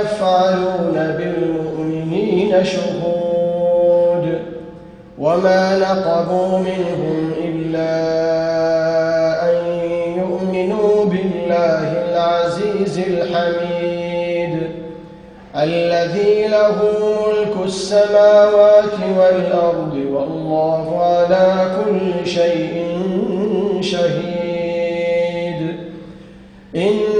يفعلون بالمؤمنين شهود وما نقموا منهم إلا أن يؤمنوا بالله العزيز الحميد الذي له ملك السماوات والأرض والله على كل شيء شهيد إن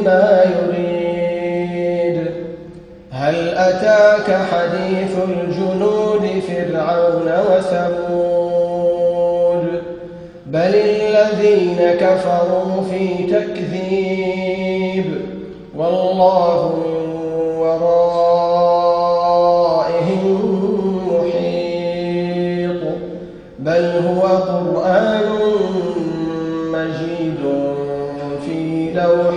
لما يريد. هل أتاك حديث الجنود فرعون وثمود؟ بل الذين كفروا في تكذيب. والله في لوح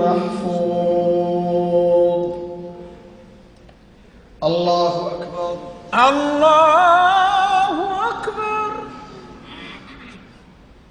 محفوظ. الله أكبر. الله